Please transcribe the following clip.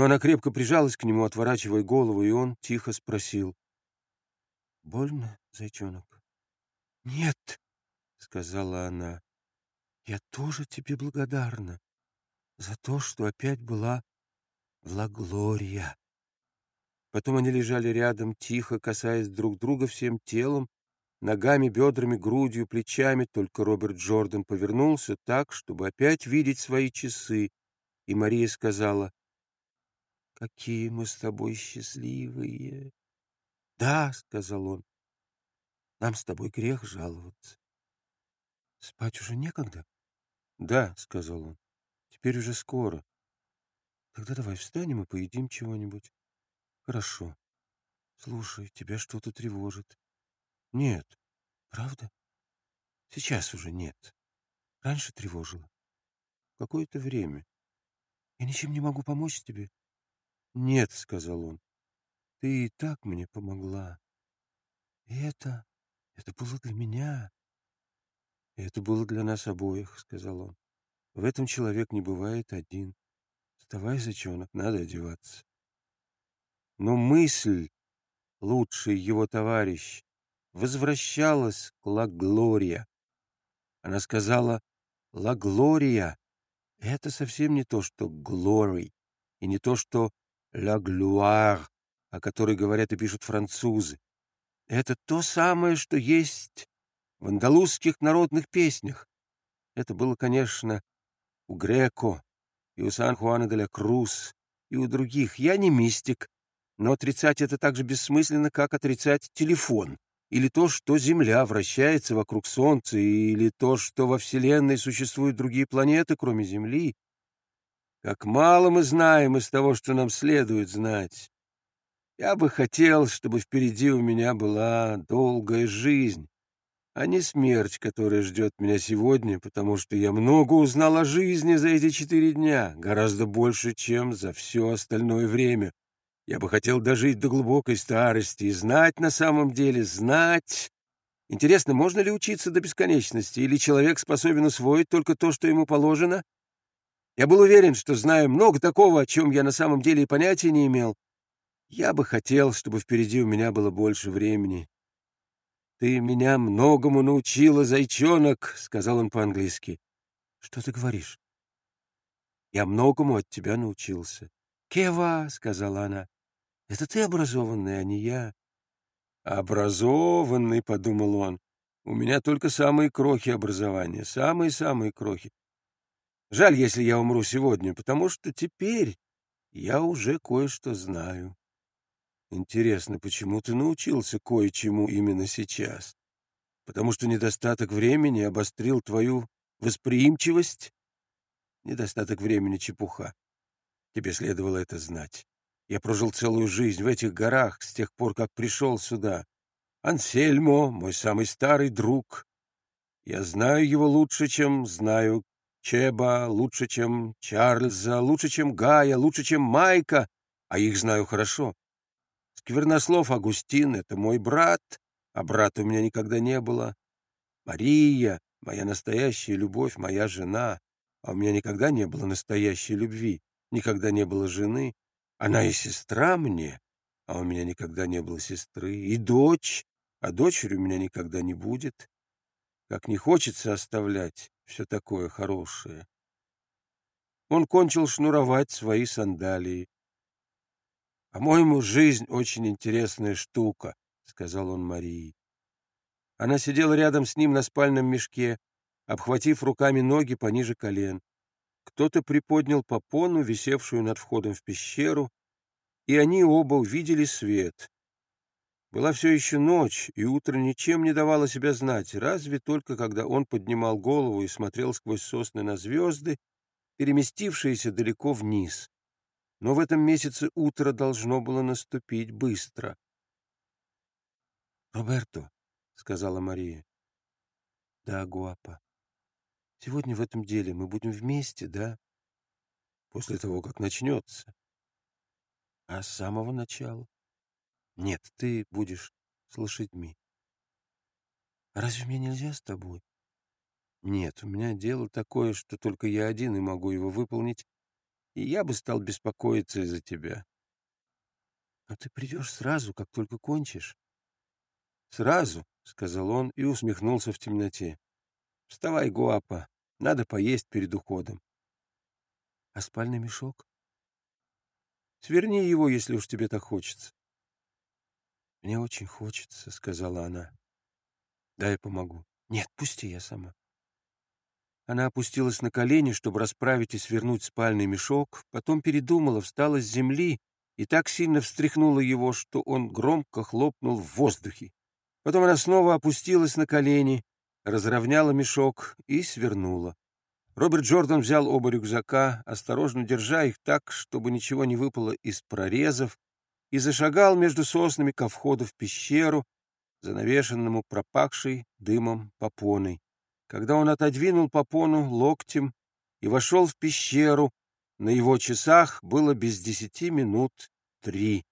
Но она крепко прижалась к нему, отворачивая голову, и он тихо спросил. — Больно, зайчонок? — Нет, — сказала она. — Я тоже тебе благодарна за то, что опять была в Лаглория. Потом они лежали рядом, тихо, касаясь друг друга всем телом, ногами, бедрами, грудью, плечами, только Роберт Джордан повернулся так, чтобы опять видеть свои часы, и Мария сказала, «Какие мы с тобой счастливые!» «Да», — сказал он, — «нам с тобой грех жаловаться». «Спать уже некогда?» «Да», — сказал он, — «теперь уже скоро». «Тогда давай встанем и поедим чего-нибудь». Хорошо. Слушай, тебя что-то тревожит. Нет. Правда? Сейчас уже нет. Раньше тревожило. Какое-то время. Я ничем не могу помочь тебе? Нет, сказал он. Ты и так мне помогла. И это... это было для меня. И это было для нас обоих, сказал он. В этом человек не бывает один. Вставай, зайчонок, надо одеваться. Но мысль, лучший его товарищ, возвращалась к Ла Глория. Она сказала «Ла Глория» — это совсем не то, что «Глори», и не то, что «Ла Глуар», о которой говорят и пишут французы. Это то самое, что есть в андалузских народных песнях. Это было, конечно, у Греко и у Сан-Хуана де ла Крус, и у других. Я не мистик, но отрицать это так же бессмысленно, как отрицать телефон, или то, что Земля вращается вокруг Солнца, или то, что во Вселенной существуют другие планеты, кроме Земли. Как мало мы знаем из того, что нам следует знать. Я бы хотел, чтобы впереди у меня была долгая жизнь, а не смерть, которая ждет меня сегодня, потому что я много узнал о жизни за эти четыре дня, гораздо больше, чем за все остальное время. Я бы хотел дожить до глубокой старости и знать на самом деле, знать. Интересно, можно ли учиться до бесконечности, или человек способен усвоить только то, что ему положено? Я был уверен, что знаю много такого, о чем я на самом деле и понятия не имел. Я бы хотел, чтобы впереди у меня было больше времени. «Ты меня многому научила, зайчонок», — сказал он по-английски. «Что ты говоришь?» «Я многому от тебя научился». «Кева», — сказала она, это ты образованный, а не я. Образованный, — подумал он. У меня только самые крохи образования, самые-самые крохи. Жаль, если я умру сегодня, потому что теперь я уже кое-что знаю. Интересно, почему ты научился кое-чему именно сейчас? Потому что недостаток времени обострил твою восприимчивость? Недостаток времени — чепуха. Тебе следовало это знать. Я прожил целую жизнь в этих горах с тех пор, как пришел сюда. Ансельмо — мой самый старый друг. Я знаю его лучше, чем знаю Чеба, лучше, чем Чарльза, лучше, чем Гая, лучше, чем Майка, а их знаю хорошо. Сквернослов Агустин — это мой брат, а брата у меня никогда не было. Мария — моя настоящая любовь, моя жена, а у меня никогда не было настоящей любви, никогда не было жены. Она и сестра мне, а у меня никогда не было сестры, и дочь, а дочери у меня никогда не будет. Как не хочется оставлять все такое хорошее. Он кончил шнуровать свои сандалии. «По-моему, жизнь очень интересная штука», — сказал он Марии. Она сидела рядом с ним на спальном мешке, обхватив руками ноги пониже колен. Кто-то приподнял попону, висевшую над входом в пещеру, и они оба увидели свет. Была все еще ночь, и утро ничем не давало себя знать, разве только когда он поднимал голову и смотрел сквозь сосны на звезды, переместившиеся далеко вниз. Но в этом месяце утро должно было наступить быстро. «Роберто», — сказала Мария. «Да, Гуапа. Сегодня в этом деле мы будем вместе, да? После того, как начнется. А с самого начала? Нет, ты будешь с лошадьми. Разве мне нельзя с тобой? Нет, у меня дело такое, что только я один и могу его выполнить. и я бы стал беспокоиться из-за тебя. Но ты придешь сразу, как только кончишь. Сразу, — сказал он и усмехнулся в темноте. Вставай, Гуапа, надо поесть перед уходом. А спальный мешок? Сверни его, если уж тебе так хочется. Мне очень хочется, — сказала она. Да, я помогу. Нет, пусти, я сама. Она опустилась на колени, чтобы расправить и свернуть спальный мешок, потом передумала, встала с земли и так сильно встряхнула его, что он громко хлопнул в воздухе. Потом она снова опустилась на колени, разровняла мешок и свернула. Роберт Джордан взял оба рюкзака, осторожно держа их так, чтобы ничего не выпало из прорезов, и зашагал между соснами ко входу в пещеру, занавешенному пропахшей дымом попоной. Когда он отодвинул попону локтем и вошел в пещеру, на его часах было без десяти минут три.